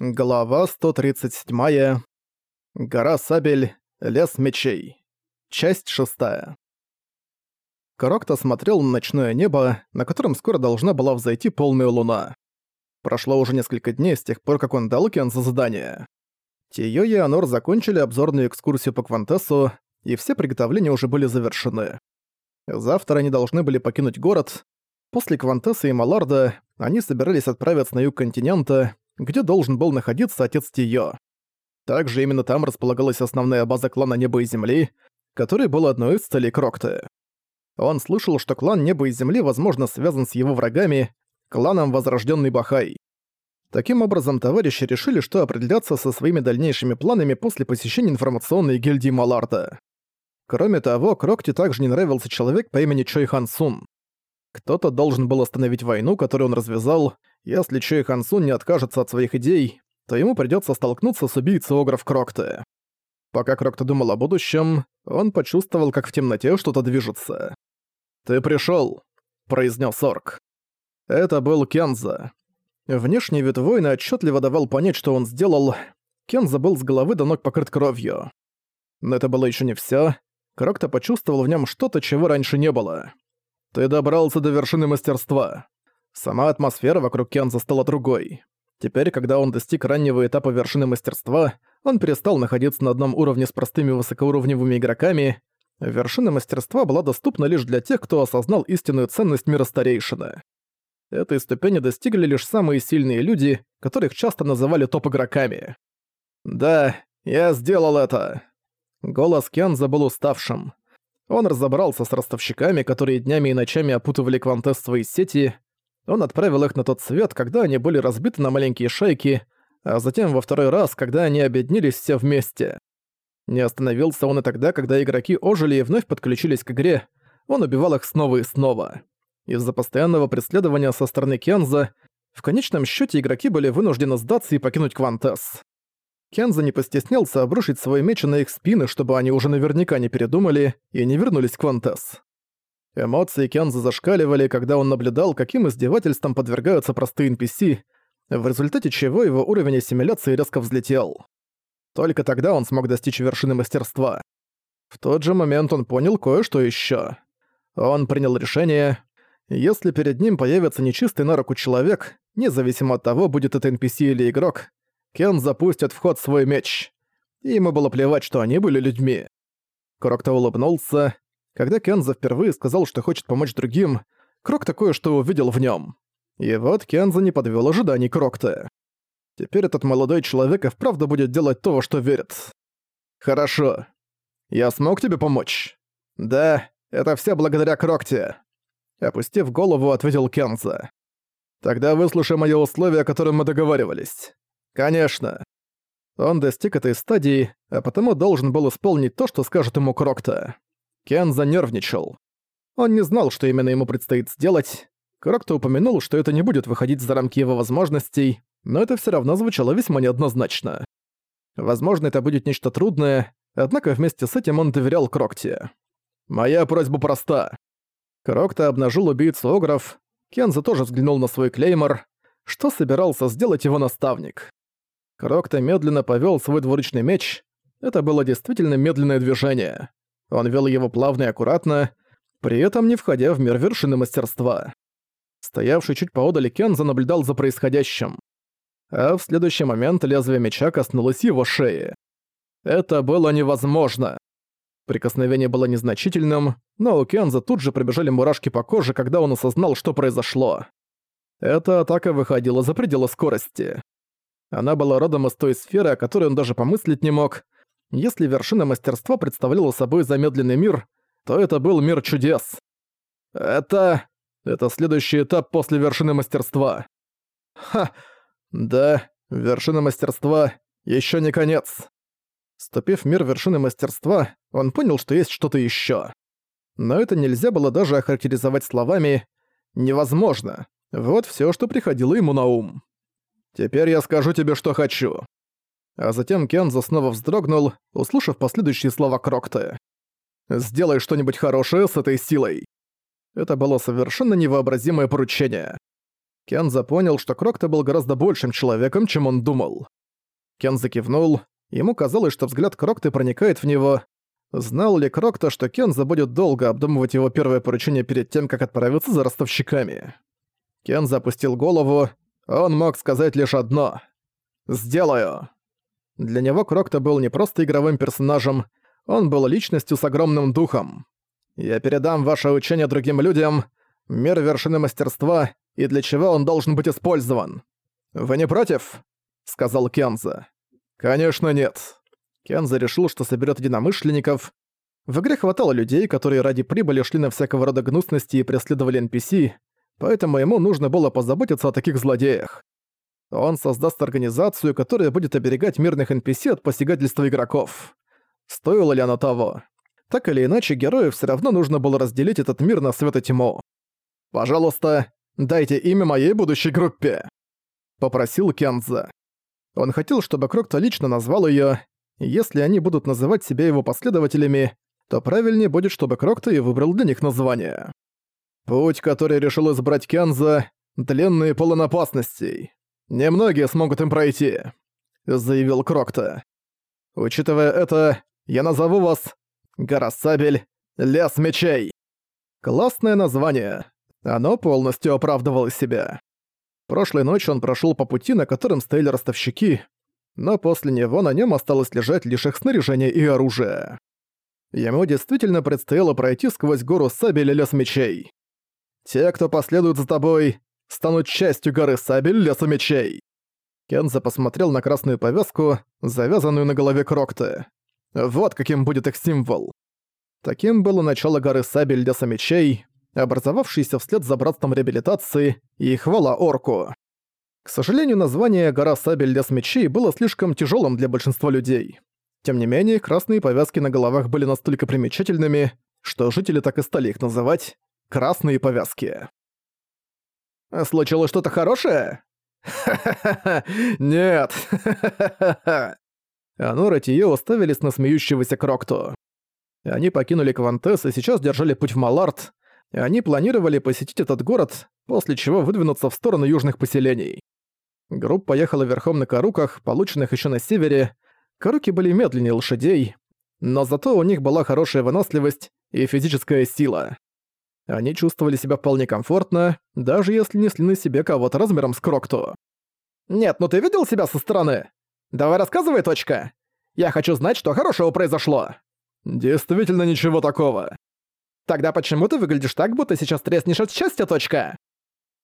Глава 137. Гора Сабель. Лес мечей. Часть 6. Корокто смотрел на ночное небо, на котором скоро должна была взойти полная луна. Прошло уже несколько дней с тех пор, как он дал Кен за задание. Тиё и Анор закончили обзорную экскурсию по Квантесу, и все приготовления уже были завершены. Завтра они должны были покинуть город. После Квантеса и Маларда они собирались отправиться на юг континента, где должен был находиться отец Тиё. Также именно там располагалась основная база клана Неба и Земли, который был одной из целей Крокты. Он слышал, что клан Неба и Земли, возможно, связан с его врагами, кланом Возрожденный Бахай. Таким образом, товарищи решили, что определятся со своими дальнейшими планами после посещения информационной гильдии Маларда. Кроме того, Крокте также не нравился человек по имени Чой Хан Сун. Кто-то должен был остановить войну, которую он развязал. Если Чой Хансун не откажется от своих идей, то ему придётся столкнуться с убийцей Огров Крокте. Пока Крокте думал о будущем, он почувствовал, как в темноте что-то движется. «Ты пришёл», — произнес Орк. Это был Кенза. Внешний вид воина отчетливо давал понять, что он сделал. Кенза был с головы до ног покрыт кровью. Но это было еще не все. Крокто почувствовал в нем что-то, чего раньше не было. Ты добрался до вершины мастерства. Сама атмосфера вокруг Кенза стала другой. Теперь, когда он достиг раннего этапа вершины мастерства, он перестал находиться на одном уровне с простыми высокоуровневыми игроками. Вершина мастерства была доступна лишь для тех, кто осознал истинную ценность мира старейшины. Этой ступени достигли лишь самые сильные люди, которых часто называли топ-игроками. «Да, я сделал это!» Голос Кенза был уставшим. Он разобрался с ростовщиками, которые днями и ночами опутывали Квантес свои сети. Он отправил их на тот свет, когда они были разбиты на маленькие шайки, а затем во второй раз, когда они объединились все вместе. Не остановился он и тогда, когда игроки ожили и вновь подключились к игре, он убивал их снова и снова. Из-за постоянного преследования со стороны Кенза, в конечном счете игроки были вынуждены сдаться и покинуть Квантес. Кенза не постеснялся обрушить свой меч на их спины, чтобы они уже наверняка не передумали и не вернулись к Квантес. Эмоции Кенза зашкаливали, когда он наблюдал, каким издевательством подвергаются простые NPC, в результате чего его уровень ассимиляции резко взлетел. Только тогда он смог достичь вершины мастерства. В тот же момент он понял кое-что ещё. Он принял решение, если перед ним появится нечистый на руку человек, независимо от того, будет это NPC или игрок, Кен запустит в ход свой меч. И ему было плевать, что они были людьми. Крокто улыбнулся. Когда Кенза впервые сказал, что хочет помочь другим, Крок такое что увидел в нем. И вот Кенза не подвел ожиданий Крокта. Теперь этот молодой человек и вправду будет делать то, во что верит. Хорошо. Я смог тебе помочь? Да, это все благодаря Крокте. Опустив голову, ответил Кенза. Тогда выслушай мои условия, о которых мы договаривались. Конечно. Он достиг этой стадии, а потому должен был исполнить то, что скажет ему Крокта. Кен занервничал. Он не знал, что именно ему предстоит сделать. Крокта упомянул, что это не будет выходить за рамки его возможностей, но это все равно звучало весьма неоднозначно. Возможно, это будет нечто трудное, однако вместе с этим он доверял Крокте. «Моя просьба проста». Крокта обнажил убийцу Огров, Кенза тоже взглянул на свой клеймор, что собирался сделать его наставник. Крокто медленно повёл свой двуручный меч. Это было действительно медленное движение. Он вел его плавно и аккуратно, при этом не входя в мир вершины мастерства. Стоявший чуть поодаль Кенза наблюдал за происходящим. А в следующий момент лезвие меча коснулось его шеи. Это было невозможно. Прикосновение было незначительным, но у Кенза тут же пробежали мурашки по коже, когда он осознал, что произошло. Эта атака выходила за пределы скорости. Она была родом из той сферы, о которой он даже помыслить не мог. Если вершина мастерства представляла собой замедленный мир, то это был мир чудес. Это... это следующий этап после вершины мастерства. Ха! Да, вершина мастерства еще не конец. Ступив в мир вершины мастерства, он понял, что есть что-то еще. Но это нельзя было даже охарактеризовать словами «невозможно». Вот все, что приходило ему на ум. Теперь я скажу тебе, что хочу». А затем Кензо снова вздрогнул, услышав последующие слова Крокта. «Сделай что-нибудь хорошее с этой силой». Это было совершенно невообразимое поручение. Кенза понял, что Крокто был гораздо большим человеком, чем он думал. Кенза кивнул. Ему казалось, что взгляд Крокты проникает в него. Знал ли Крокто, что Кенза будет долго обдумывать его первое поручение перед тем, как отправиться за ростовщиками? Кенза опустил голову. Он мог сказать лишь одно. «Сделаю». Для него Крокто был не просто игровым персонажем, он был личностью с огромным духом. «Я передам ваше учение другим людям, мир вершины мастерства, и для чего он должен быть использован. Вы не против?» — сказал Кенза. «Конечно нет». Кенза решил, что соберет единомышленников. В игре хватало людей, которые ради прибыли шли на всякого рода гнусности и преследовали NPC, поэтому ему нужно было позаботиться о таких злодеях. Он создаст организацию, которая будет оберегать мирных NPC от посягательства игроков. Стоило ли оно того? Так или иначе, героев все равно нужно было разделить этот мир на свет и тьму. «Пожалуйста, «Дайте имя моей будущей группе», — попросил Кенза. Он хотел, чтобы Крокто лично назвал её. Если они будут называть себя его последователями, то правильнее будет, чтобы Крокто и выбрал для них название. Путь, который решил избрать Кенза, длинный и полон опасностей. Немногие смогут им пройти, заявил Крокто. Учитывая это, я назову вас Гора Сабель, Лес Мечей. Классное название. Оно полностью оправдывало себя. Прошлой ночью он прошёл по пути, на котором стояли ростовщики, но после него на нём осталось лежать лишь их снаряжение и оружие. Ему действительно предстояло пройти сквозь гору сабель лес мечей. Те, кто последует за тобой, станут частью горы сабель леса мечей. Кенза посмотрел на красную повязку, завязанную на голове Крокты. Вот каким будет их символ. Таким было начало горы сабель леса мечей, образовавшийся вслед за братством реабилитации, и хвала орку. К сожалению, название «Гора сабель лес мечей» было слишком тяжелым для большинства людей. Тем не менее, красные повязки на головах были настолько примечательными, что жители так и стали их называть «красные повязки». «Случилось что-то хорошее?» «Ха-ха-ха! Нет! Ха-ха-ха!» Анор и Тиё уставились на смеющегося Крокту. Они покинули Квантес и сейчас держали путь в Малард, и они планировали посетить этот город, после чего выдвинуться в сторону южных поселений. Группа ехала верхом на каруках, полученных еще на севере. Каруки были медленнее лошадей, но зато у них была хорошая выносливость и физическая сила. Они чувствовали себя вполне комфортно, даже если несли на себе кого-то размером с Крокту. «Нет, ну ты видел себя со стороны? Давай рассказывай, точка. Я хочу знать, что хорошего произошло». «Действительно ничего такого. Тогда почему ты выглядишь так, будто сейчас треснешь от счастья, точка?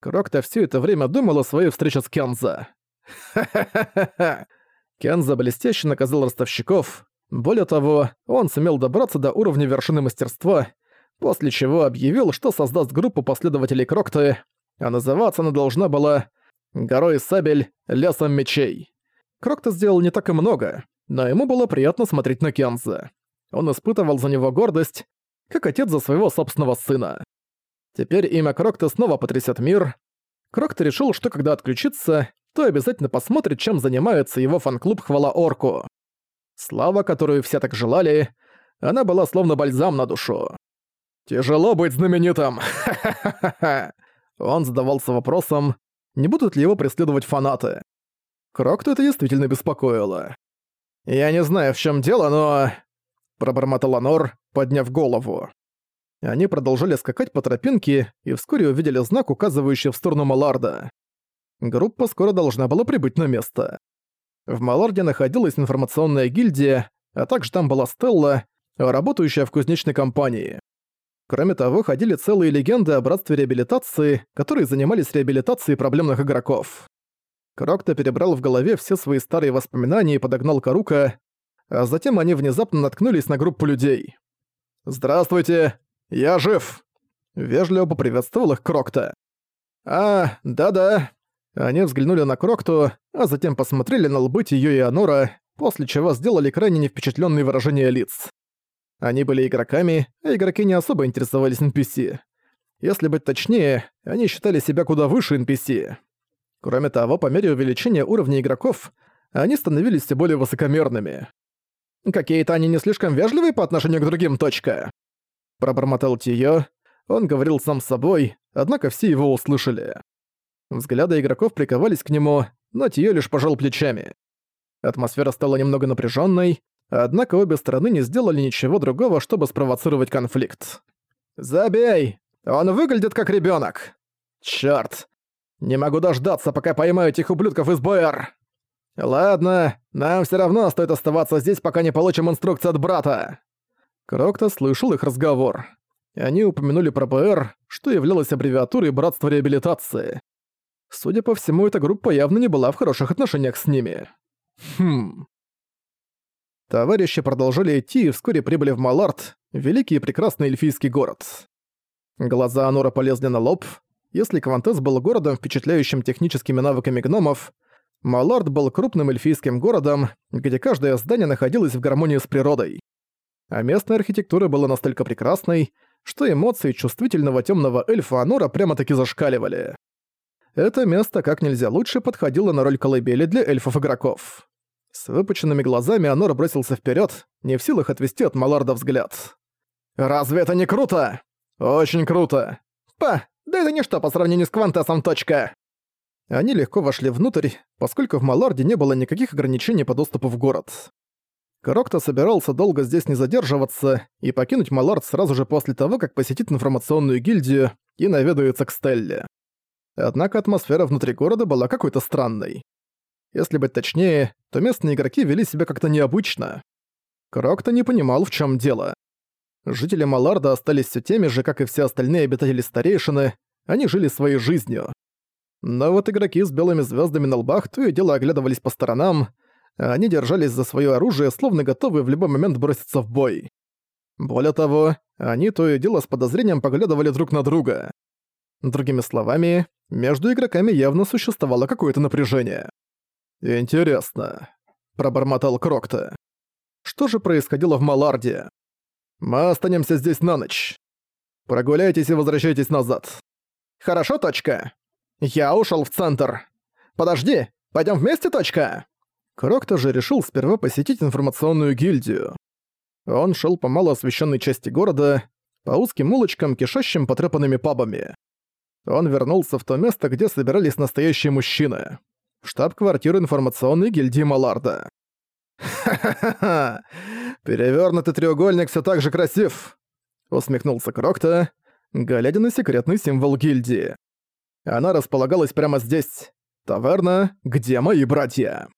Крокто все это время думал о своей встрече с Кенза. Ха-ха-ха-ха. Кенза блестяще наказал ростовщиков. Более того, он сумел добраться до уровня вершины мастерства, после чего объявил, что создаст группу последователей Крокты, а называться она должна была «Горой сабель, лесом мечей». Крокта сделал не так и много, но ему было приятно смотреть на Кенза. Он испытывал за него гордость, как отец за своего собственного сына. Теперь имя Крокта снова потрясет мир. Крокта решил, что когда отключится, то обязательно посмотрит, чем занимается его фан-клуб «Хвала Орку». Слава, которую все так желали, она была словно бальзам на душу. «Тяжело быть знаменитым! Он задавался вопросом, не будут ли его преследовать фанаты. Крокта это действительно беспокоило. «Я не знаю, в чем дело, но...» Пробормотал Анор, подняв голову. Они продолжали скакать по тропинке и вскоре увидели знак, указывающий в сторону Маларда. Группа скоро должна была прибыть на место. В Маларде находилась информационная гильдия, а также там была Стелла, работающая в кузнечной компании. Кроме того, ходили целые легенды о братстве реабилитации, которые занимались реабилитацией проблемных игроков. Крокто перебрал в голове все свои старые воспоминания и подогнал Карука, а затем они внезапно наткнулись на группу людей. «Здравствуйте! Я жив!» Вежливо поприветствовал их Крокта. «А, да-да». Они взглянули на Крокту, а затем посмотрели на лбы Тиё и Анора, после чего сделали крайне невпечатлённые выражения лиц. Они были игроками, а игроки не особо интересовались NPC. Если быть точнее, они считали себя куда выше NPC. Кроме того, по мере увеличения уровня игроков, они становились все более высокомерными. Какие-то они не слишком вежливые по отношению к другим, точка. Пробормотал Тиё. Он говорил сам с собой, однако все его услышали. Взгляды игроков приковались к нему, но Тиё лишь пожал плечами. Атмосфера стала немного напряженной, однако обе стороны не сделали ничего другого, чтобы спровоцировать конфликт. «Забей! Он выглядит как ребенок. Чёрт! Не могу дождаться, пока поймаю этих ублюдков из БР!» «Ладно, нам все равно стоит оставаться здесь, пока не получим инструкции от брата». Крокто слышал их разговор. Они упомянули про БР, что являлось аббревиатурой Братства Реабилитации. Судя по всему, эта группа явно не была в хороших отношениях с ними. Хм. Товарищи продолжали идти и вскоре прибыли в Малард, великий и прекрасный эльфийский город. Глаза Анора полезли на лоб. Если Квантес был городом, впечатляющим техническими навыками гномов, Малард был крупным эльфийским городом, где каждое здание находилось в гармонии с природой. А местная архитектура была настолько прекрасной, что эмоции чувствительного темного эльфа Анора прямо-таки зашкаливали. Это место как нельзя лучше подходило на роль колыбели для эльфов-игроков. С выпученными глазами Анор бросился вперед, не в силах отвести от Маларда взгляд. «Разве это не круто?» «Очень круто!» «Па, да это ничто по сравнению с Квантесом, точка!» Они легко вошли внутрь, поскольку в Маларде не было никаких ограничений по доступу в город. Крокто собирался долго здесь не задерживаться и покинуть Малард сразу же после того, как посетит информационную гильдию и наведается к Стелле. Однако атмосфера внутри города была какой-то странной. Если быть точнее, то местные игроки вели себя как-то необычно. Крокто не понимал, в чем дело. Жители Маларда остались все теми же, как и все остальные обитатели Старейшины, они жили своей жизнью. Но вот игроки с белыми звездами на лбах то и дело оглядывались по сторонам, а они держались за свое оружие, словно готовые в любой момент броситься в бой. Более того, они то и дело с подозрением поглядывали друг на друга. Другими словами, между игроками явно существовало какое-то напряжение. «Интересно», — пробормотал Крокта. «Что же происходило в Маларде? Мы останемся здесь на ночь. Прогуляйтесь и возвращайтесь назад». «Хорошо, точка?» «Я ушел в центр. Подожди, пойдем вместе, точка?» Крокто же решил сперва посетить информационную гильдию. Он шел по малоосвещенной части города, по узким улочкам, кишащим потрепанными пабами. Он вернулся в то место, где собирались настоящие мужчины. Штаб-квартиру информационной гильдии Маларда. «Ха-ха-ха! Перевёрнутый треугольник всё так же красив!» Усмехнулся Крокто, глядя на секретный символ гильдии. Она располагалась прямо здесь. Таверна, где мои братья.